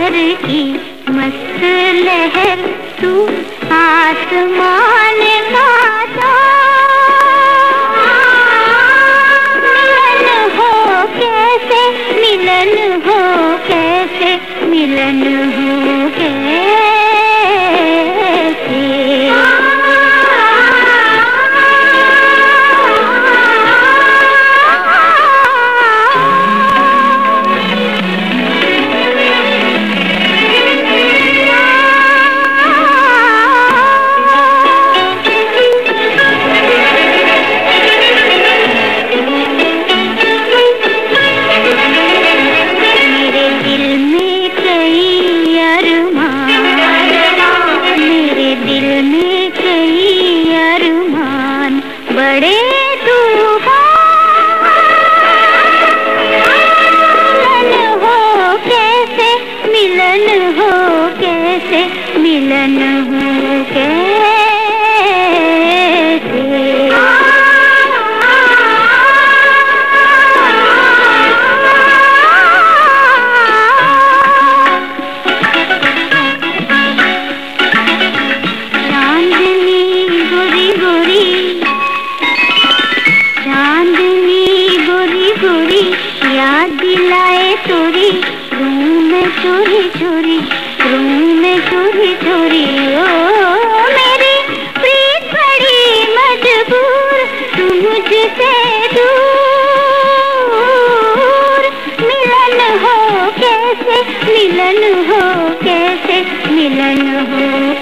की मस्त लहर तू आसमान का मिलन हो कैसे मिलन हो कैसे मिलन हो बड़े मिलन हो कैसे? मिलन हो कैसे? मिलन हो कैसे? याद दिलाए चोरी, रूम में चोरी चोरी, रूम में चोरी चोरी। ओ, मेरी प्रीत बड़ी मजबूर, तू मुझसे दूर। मिलन हो कैसे, मिलन हो कैसे, मिलन हो